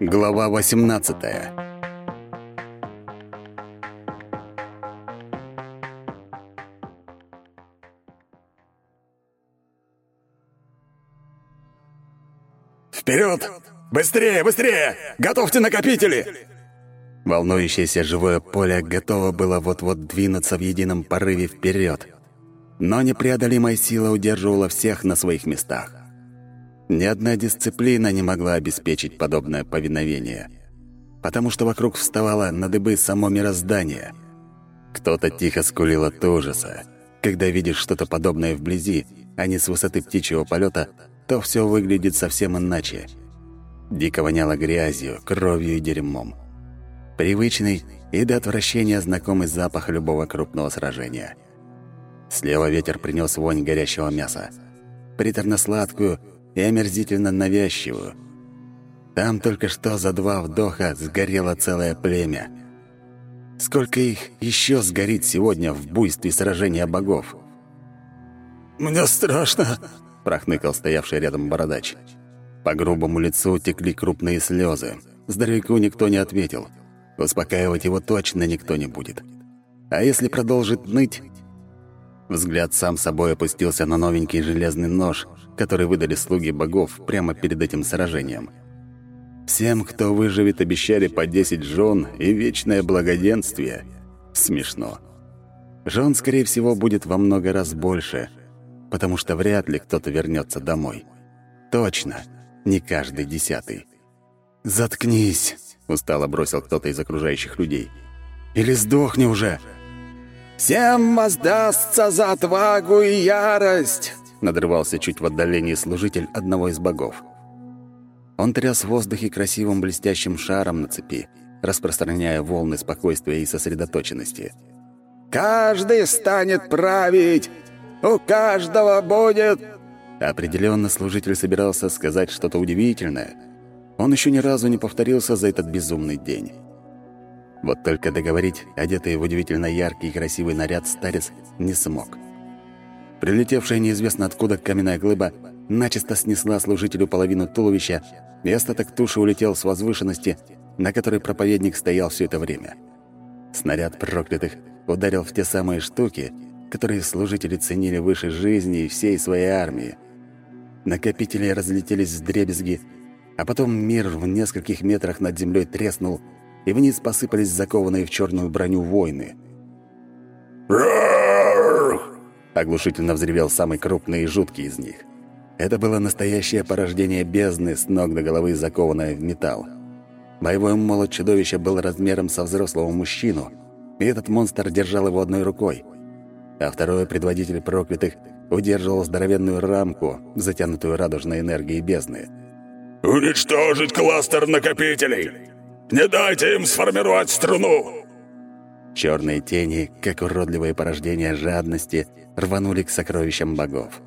Глава 18 «Вперед! Быстрее, быстрее! Готовьте накопители!» Волнующееся живое поле готово было вот-вот двинуться в едином порыве вперед, но непреодолимая сила удерживала всех на своих местах. Ни одна дисциплина не могла обеспечить подобное повиновение, потому что вокруг вставало на дыбы само мироздание. Кто-то тихо скулил от ужаса. Когда видишь что-то подобное вблизи, а не с высоты птичьего полета, то все выглядит совсем иначе. Дико воняло грязью, кровью и дерьмом. Привычный и до отвращения знакомый запах любого крупного сражения. Слева ветер принес вонь горящего мяса. Приторно-сладкую и омерзительно навязчивую. Там только что за два вдоха сгорело целое племя. Сколько их еще сгорит сегодня в буйстве сражения богов? «Мне страшно», — прохныкал стоявший рядом бородач. По грубому лицу текли крупные слезы. Здоровяку никто не ответил. Успокаивать его точно никто не будет. А если продолжит ныть, Взгляд сам собой опустился на новенький железный нож, который выдали слуги богов прямо перед этим сражением. Всем, кто выживет, обещали по 10 жен и вечное благоденствие. Смешно. Жен, скорее всего, будет во много раз больше, потому что вряд ли кто-то вернется домой. Точно, не каждый десятый. «Заткнись!» — устало бросил кто-то из окружающих людей. «Или сдохни уже!» «Всем воздастся за отвагу и ярость!» Надрывался чуть в отдалении служитель одного из богов. Он тряс в воздухе красивым блестящим шаром на цепи, распространяя волны спокойствия и сосредоточенности. «Каждый станет править! У каждого будет...» Определенно служитель собирался сказать что-то удивительное. Он еще ни разу не повторился за этот безумный день. Вот только договорить, одетый в удивительно яркий и красивый наряд, старец не смог. Прилетевшая неизвестно откуда каменная глыба начисто снесла служителю половину туловища, и остаток туши улетел с возвышенности, на которой проповедник стоял все это время. Снаряд проклятых ударил в те самые штуки, которые служители ценили выше жизни и всей своей армии. Накопители разлетелись в дребезги, а потом мир в нескольких метрах над землей треснул — и вниз посыпались закованные в черную броню воины. Оглушительно взревел самый крупный и жуткий из них. Это было настоящее порождение бездны, с ног до головы закованное в металл. Боевой молот чудовища был размером со взрослого мужчину, и этот монстр держал его одной рукой, а второй предводитель проклятых удерживал здоровенную рамку, затянутую радужной энергией бездны. «Уничтожить кластер накопителей! Не дайте им сформировать струну!» Черные тени, как уродливые порождения жадности, рванули к сокровищам богов.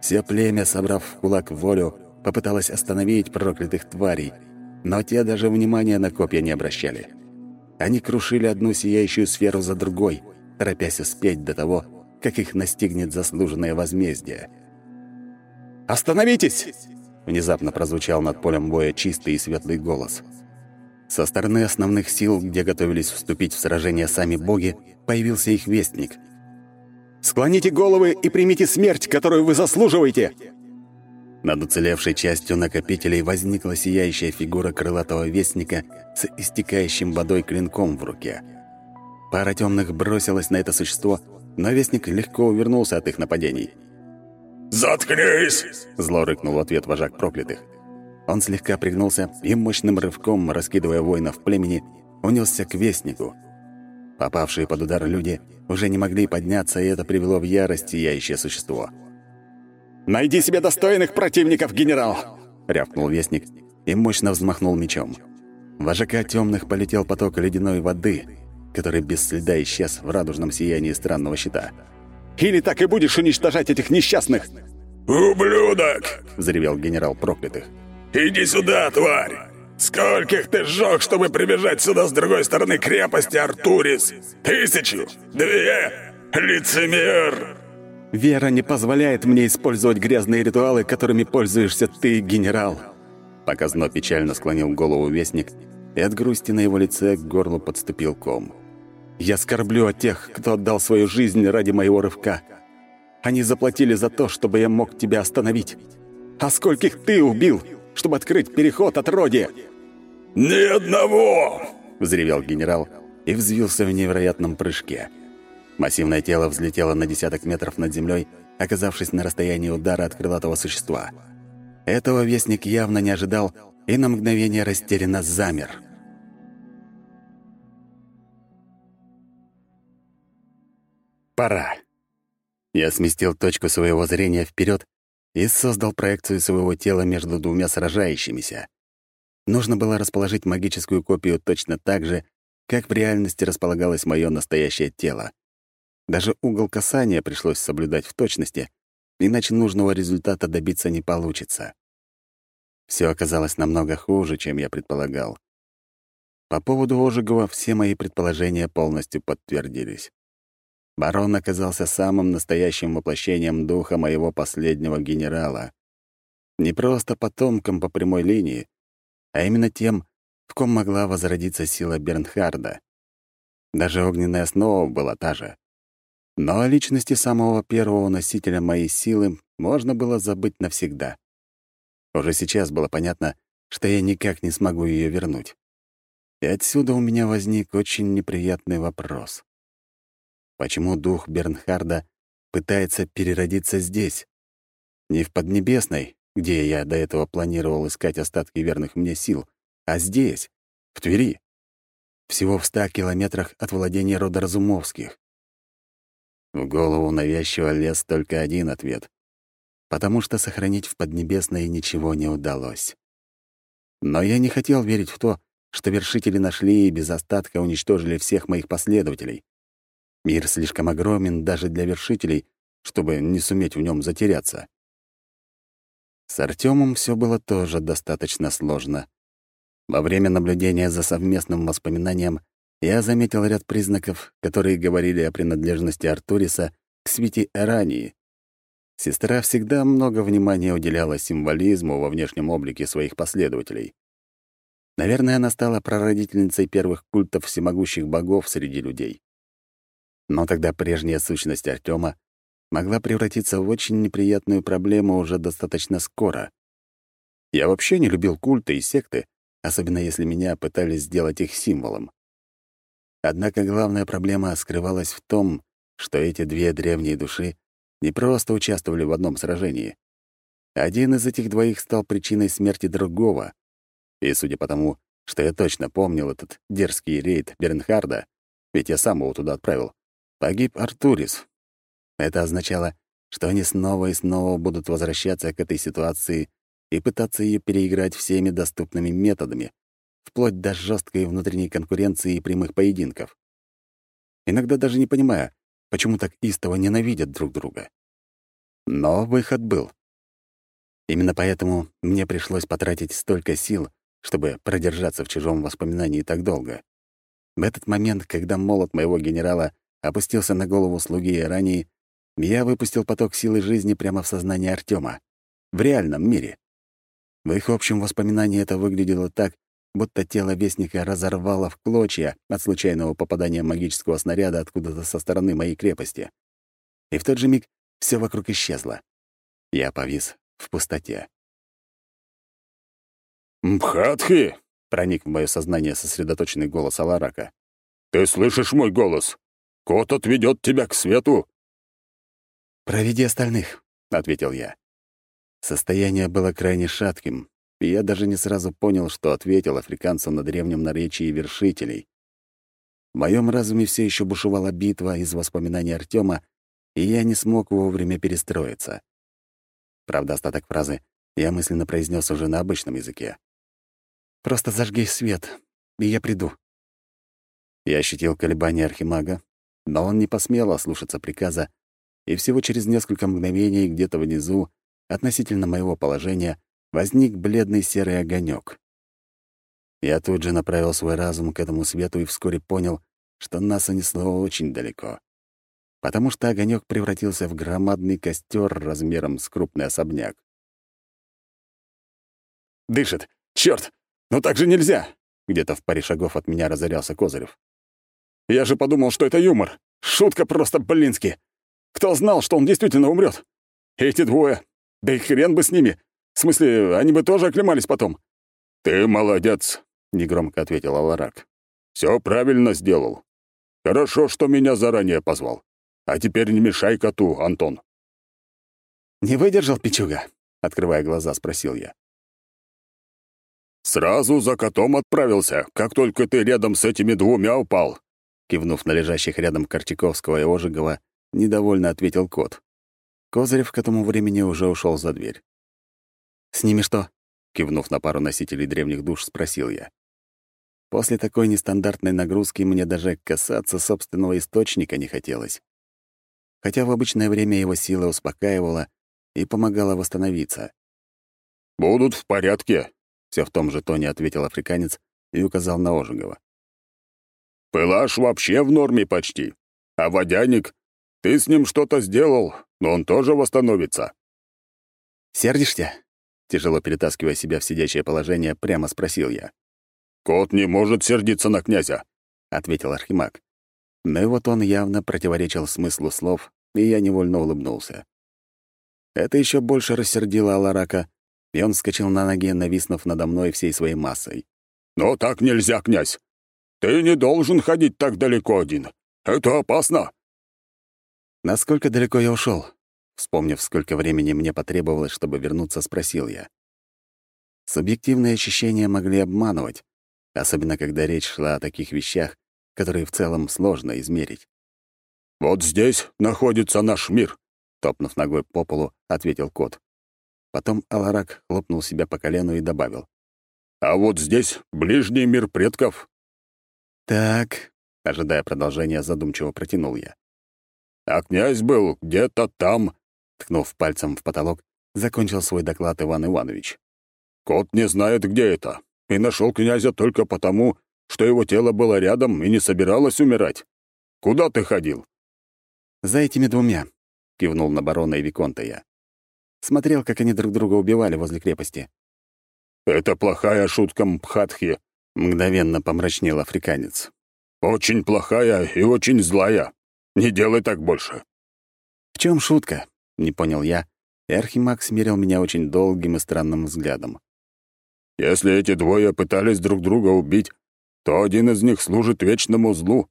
Все племя, собрав в кулак волю, попыталось остановить проклятых тварей, но те даже внимания на копья не обращали. Они крушили одну сияющую сферу за другой, торопясь успеть до того, как их настигнет заслуженное возмездие. «Остановитесь!» — внезапно прозвучал над полем боя чистый и светлый голос — со стороны основных сил, где готовились вступить в сражение сами боги, появился их вестник. «Склоните головы и примите смерть, которую вы заслуживаете!» Над уцелевшей частью накопителей возникла сияющая фигура крылатого вестника с истекающим водой клинком в руке. Пара темных бросилась на это существо, но вестник легко увернулся от их нападений. «Заткнись!» — зло рыкнул в ответ вожак проклятых. Он слегка пригнулся и мощным рывком, раскидывая воинов племени, унесся к вестнику. Попавшие под удар люди уже не могли подняться, и это привело в ярость сияющее существо. «Найди себе достойных противников, генерал!» — рявкнул вестник и мощно взмахнул мечом. Вожака темных полетел поток ледяной воды, который без следа исчез в радужном сиянии странного щита. «Или так и будешь уничтожать этих несчастных!» «Ублюдок!» — взревел генерал проклятых. «Иди сюда, тварь! Скольких ты сжег, чтобы прибежать сюда с другой стороны крепости Артурис? Тысячу? Две? Лицемер!» «Вера не позволяет мне использовать грязные ритуалы, которыми пользуешься ты, генерал!» Показно печально склонил голову вестник, и от грусти на его лице к горлу подступил ком. «Я скорблю о тех, кто отдал свою жизнь ради моего рывка. Они заплатили за то, чтобы я мог тебя остановить. А скольких ты убил, чтобы открыть переход от Роди?» «Ни одного!» — взревел генерал и взвился в невероятном прыжке. Массивное тело взлетело на десяток метров над землей, оказавшись на расстоянии удара от крылатого существа. Этого вестник явно не ожидал и на мгновение растерянно замер. Пора. Я сместил точку своего зрения вперед и создал проекцию своего тела между двумя сражающимися. Нужно было расположить магическую копию точно так же, как в реальности располагалось мое настоящее тело. Даже угол касания пришлось соблюдать в точности, иначе нужного результата добиться не получится. Все оказалось намного хуже, чем я предполагал. По поводу Ожегова все мои предположения полностью подтвердились. Барон оказался самым настоящим воплощением духа моего последнего генерала. Не просто потомком по прямой линии, а именно тем, в ком могла возродиться сила Бернхарда. Даже огненная основа была та же. Но о личности самого первого носителя моей силы можно было забыть навсегда. Уже сейчас было понятно, что я никак не смогу ее вернуть. И отсюда у меня возник очень неприятный вопрос. Почему дух Бернхарда пытается переродиться здесь? Не в Поднебесной, где я до этого планировал искать остатки верных мне сил, а здесь, в Твери. Всего в ста километрах от владения рода Разумовских. В голову навязчиво лез только один ответ. Потому что сохранить в Поднебесной ничего не удалось. Но я не хотел верить в то, что вершители нашли и без остатка уничтожили всех моих последователей. Мир слишком огромен даже для вершителей, чтобы не суметь в нем затеряться. С Артемом все было тоже достаточно сложно. Во время наблюдения за совместным воспоминанием я заметил ряд признаков, которые говорили о принадлежности Артуриса к свите Эрании. Сестра всегда много внимания уделяла символизму во внешнем облике своих последователей. Наверное, она стала прародительницей первых культов всемогущих богов среди людей. Но тогда прежняя сущность Артема могла превратиться в очень неприятную проблему уже достаточно скоро. Я вообще не любил культы и секты, особенно если меня пытались сделать их символом. Однако главная проблема скрывалась в том, что эти две древние души не просто участвовали в одном сражении. Один из этих двоих стал причиной смерти другого. И судя по тому, что я точно помнил этот дерзкий рейд Бернхарда, ведь я сам его туда отправил, Погиб Артурис. Это означало, что они снова и снова будут возвращаться к этой ситуации и пытаться ее переиграть всеми доступными методами, вплоть до жесткой внутренней конкуренции и прямых поединков. Иногда даже не понимая, почему так истово ненавидят друг друга. Но выход был. Именно поэтому мне пришлось потратить столько сил, чтобы продержаться в чужом воспоминании так долго. В этот момент, когда молот моего генерала опустился на голову слуги ранее, я выпустил поток силы жизни прямо в сознание Артема. В реальном мире. В их общем воспоминании это выглядело так, будто тело Вестника разорвало в клочья от случайного попадания магического снаряда откуда-то со стороны моей крепости. И в тот же миг все вокруг исчезло. Я повис в пустоте. «Мпхатхи!» — проник в мое сознание сосредоточенный голос Аларака. «Ты слышишь мой голос? Кот отведет тебя к свету!» «Проведи остальных», — ответил я. Состояние было крайне шатким, и я даже не сразу понял, что ответил африканцам на древнем наречии вершителей. В моем разуме все еще бушевала битва из воспоминаний Артема, и я не смог вовремя перестроиться. Правда, остаток фразы я мысленно произнес уже на обычном языке. «Просто зажги свет, и я приду». Я ощутил колебания Архимага, но он не посмел ослушаться приказа, и всего через несколько мгновений где-то внизу, относительно моего положения, возник бледный серый огонек. Я тут же направил свой разум к этому свету и вскоре понял, что нас унесло очень далеко. Потому что огонек превратился в громадный костер размером с крупный особняк. дышит. Черт! Ну так же нельзя!» Где-то в паре шагов от меня разорялся Козырев. «Я же подумал, что это юмор. Шутка просто блински. Кто знал, что он действительно умрет? Эти двое. Да и хрен бы с ними. В смысле, они бы тоже оклемались потом». «Ты молодец», — негромко ответил Аларак. Все правильно сделал. Хорошо, что меня заранее позвал. А теперь не мешай коту, Антон». «Не выдержал, Пичуга?» — открывая глаза, спросил я. «Сразу за котом отправился, как только ты рядом с этими двумя упал», кивнув на лежащих рядом Корчаковского и Ожегова, недовольно ответил кот. Козырев к этому времени уже ушел за дверь. «С ними что?» — кивнув на пару носителей древних душ, спросил я. После такой нестандартной нагрузки мне даже касаться собственного источника не хотелось. Хотя в обычное время его сила успокаивала и помогала восстановиться. «Будут в порядке», — все в том же тоне ответил африканец и указал на Ожегова. «Пылаш вообще в норме почти. А водяник, ты с ним что-то сделал, но он тоже восстановится». «Сердишься?» — тяжело перетаскивая себя в сидячее положение, прямо спросил я. «Кот не может сердиться на князя», — ответил Архимаг. Но вот он явно противоречил смыслу слов, и я невольно улыбнулся. Это еще больше рассердило Аларака, и он вскочил на ноги, нависнув надо мной всей своей массой. «Но так нельзя, князь! Ты не должен ходить так далеко один. Это опасно!» «Насколько далеко я ушел? Вспомнив, сколько времени мне потребовалось, чтобы вернуться, спросил я. Субъективные ощущения могли обманывать, особенно когда речь шла о таких вещах, которые в целом сложно измерить. «Вот здесь находится наш мир», — топнув ногой по полу, ответил кот. Потом Аларак хлопнул себя по колену и добавил. «А вот здесь ближний мир предков». «Так», — ожидая продолжения, задумчиво протянул я. «А князь был где-то там», — ткнув пальцем в потолок, закончил свой доклад Иван Иванович. «Кот не знает, где это и нашел князя только потому, что его тело было рядом и не собиралось умирать. Куда ты ходил?» «За этими двумя», — кивнул на барона и Виконта я. Смотрел, как они друг друга убивали возле крепости. «Это плохая шутка Мпхатхи», — мгновенно помрачнел африканец. «Очень плохая и очень злая. Не делай так больше». «В чем шутка?» — не понял я, и Архимаг меня очень долгим и странным взглядом. Если эти двое пытались друг друга убить, то один из них служит вечному злу.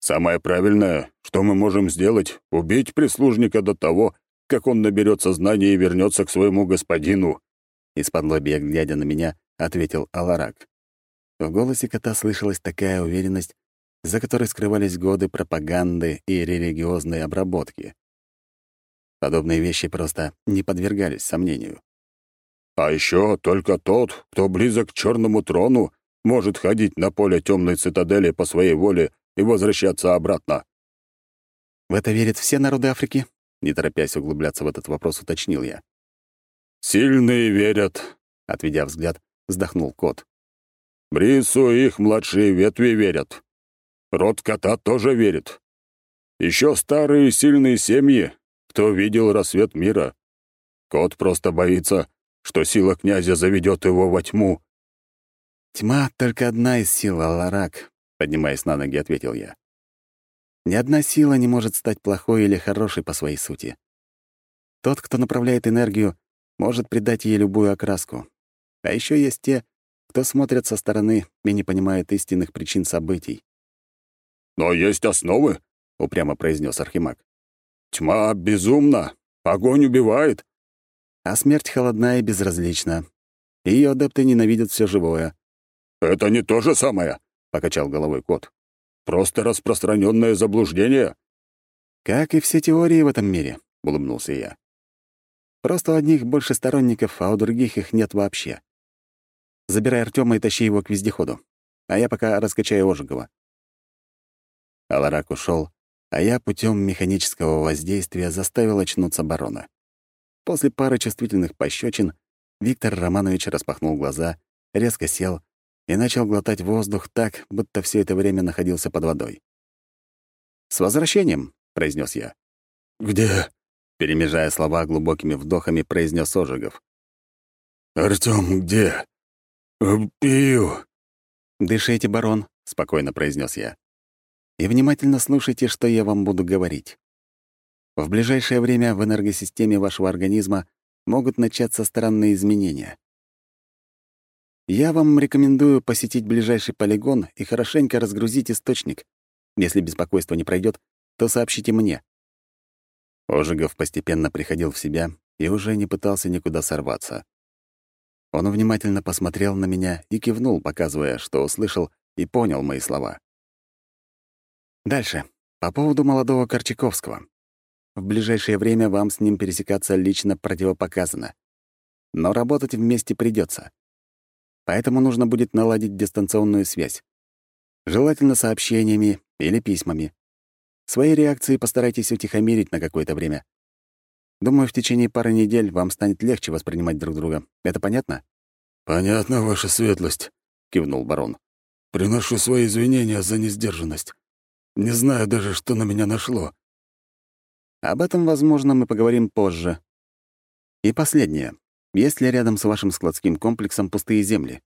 Самое правильное, что мы можем сделать, — убить прислужника до того, как он наберет сознание и вернется к своему господину». Из-под лобья, глядя на меня, ответил Аларак. В голосе кота слышалась такая уверенность, за которой скрывались годы пропаганды и религиозной обработки. Подобные вещи просто не подвергались сомнению. А еще только тот, кто близок к черному трону, может ходить на поле темной цитадели по своей воле и возвращаться обратно. В это верят все народы Африки? Не торопясь углубляться в этот вопрос, уточнил я. «Сильные верят», — отведя взгляд, вздохнул кот. «Брису их младшие ветви верят. Род кота тоже верит. Еще старые сильные семьи, кто видел рассвет мира. Кот просто боится, что сила князя заведет его во тьму». «Тьма — только одна из сил, Алларак», — поднимаясь на ноги, ответил я. «Ни одна сила не может стать плохой или хорошей по своей сути. Тот, кто направляет энергию, может придать ей любую окраску. А еще есть те, кто смотрят со стороны и не понимают истинных причин событий. «Но есть основы», — упрямо произнес Архимаг. «Тьма безумна, огонь убивает, а смерть холодна и безразлична. Ее адепты ненавидят все живое. «Это не то же самое», — покачал головой кот. «Просто распространенное заблуждение». «Как и все теории в этом мире», — улыбнулся я. «Просто у одних больше сторонников, а у других их нет вообще. Забирай Артема и тащи его к вездеходу, а я пока раскачаю Ожегова». Аларак ушел, а я путем механического воздействия заставил очнуться барона. После пары чувствительных пощечин Виктор Романович распахнул глаза, резко сел и начал глотать воздух так, будто все это время находился под водой. «С возвращением!» — произнес я. «Где?» — перемежая слова глубокими вдохами, произнес Ожегов. «Артём где?» «Пью». «Дышите, барон», — спокойно произнес я. «И внимательно слушайте, что я вам буду говорить. В ближайшее время в энергосистеме вашего организма могут начаться странные изменения. Я вам рекомендую посетить ближайший полигон и хорошенько разгрузить источник. Если беспокойство не пройдет, то сообщите мне». Ожегов постепенно приходил в себя и уже не пытался никуда сорваться. Он внимательно посмотрел на меня и кивнул, показывая, что услышал и понял мои слова. Дальше. По поводу молодого Корчаковского. В ближайшее время вам с ним пересекаться лично противопоказано. Но работать вместе придется. Поэтому нужно будет наладить дистанционную связь. Желательно сообщениями или письмами. Свои реакции постарайтесь утихомирить на какое-то время. Думаю, в течение пары недель вам станет легче воспринимать друг друга. Это понятно? «Понятно, ваша светлость», — кивнул барон. «Приношу свои извинения за несдержанность. Не знаю даже, что на меня нашло». Об этом, возможно, мы поговорим позже. И последнее. Есть ли рядом с вашим складским комплексом пустые земли?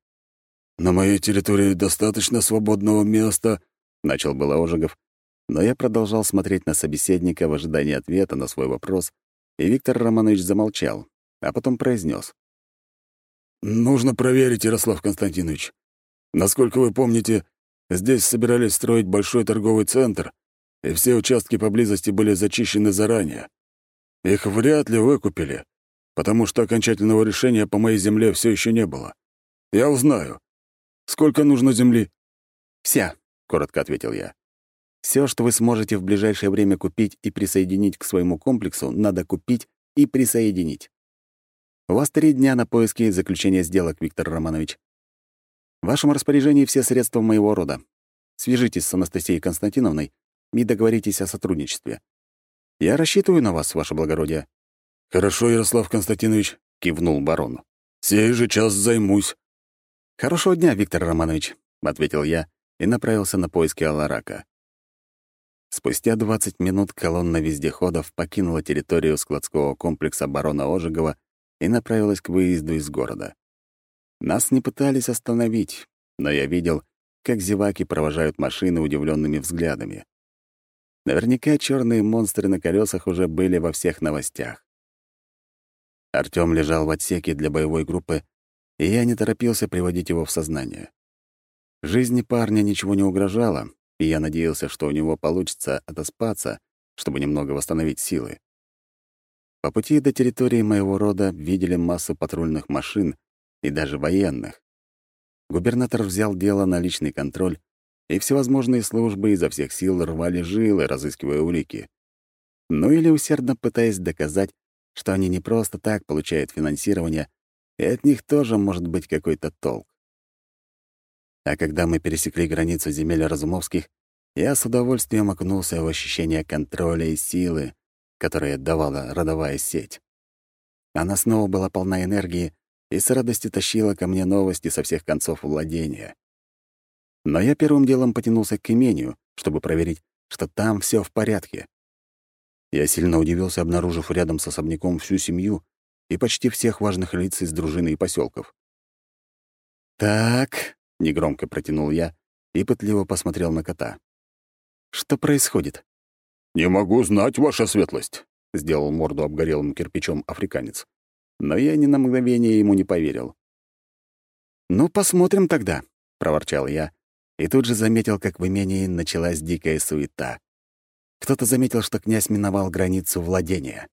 «На моей территории достаточно свободного места», — начал было Ожегов, но я продолжал смотреть на собеседника в ожидании ответа на свой вопрос, и Виктор Романович замолчал, а потом произнес: «Нужно проверить, Ярослав Константинович. Насколько вы помните, здесь собирались строить большой торговый центр, и все участки поблизости были зачищены заранее. Их вряд ли выкупили, потому что окончательного решения по моей земле все еще не было. Я узнаю. Сколько нужно земли?» «Вся», — коротко ответил я. Все, что вы сможете в ближайшее время купить и присоединить к своему комплексу, надо купить и присоединить. У вас три дня на поиски заключения сделок, Виктор Романович. В вашем распоряжении все средства моего рода. Свяжитесь с Анастасией Константиновной и договоритесь о сотрудничестве. Я рассчитываю на вас, ваше благородие. «Хорошо, Ярослав Константинович», — кивнул барон. «Сей же час займусь». «Хорошего дня, Виктор Романович», — ответил я и направился на поиски Аларака. Спустя 20 минут колонна вездеходов покинула территорию складского комплекса барона Ожегова и направилась к выезду из города. Нас не пытались остановить, но я видел, как зеваки провожают машины удивленными взглядами. Наверняка черные монстры на колесах уже были во всех новостях. Артём лежал в отсеке для боевой группы, и я не торопился приводить его в сознание. Жизни парня ничего не угрожало, и я надеялся, что у него получится отоспаться, чтобы немного восстановить силы. По пути до территории моего рода видели массу патрульных машин и даже военных. Губернатор взял дело на личный контроль, и всевозможные службы изо всех сил рвали жилы, разыскивая улики. Ну или усердно пытаясь доказать, что они не просто так получают финансирование, и от них тоже может быть какой-то толк. А когда мы пересекли границу земель Разумовских, я с удовольствием окунулся в ощущение контроля и силы, которые давала родовая сеть. Она снова была полна энергии и с радостью тащила ко мне новости со всех концов владения. Но я первым делом потянулся к имению, чтобы проверить, что там все в порядке. Я сильно удивился, обнаружив рядом с особняком всю семью и почти всех важных лиц из дружины и поселков. «Так», — негромко протянул я и пытливо посмотрел на кота. «Что происходит?» «Не могу знать, ваша светлость», — сделал морду обгорелым кирпичом африканец. Но я ни на мгновение ему не поверил. «Ну, посмотрим тогда», — проворчал я, и тут же заметил, как в имении началась дикая суета. Кто-то заметил, что князь миновал границу владения.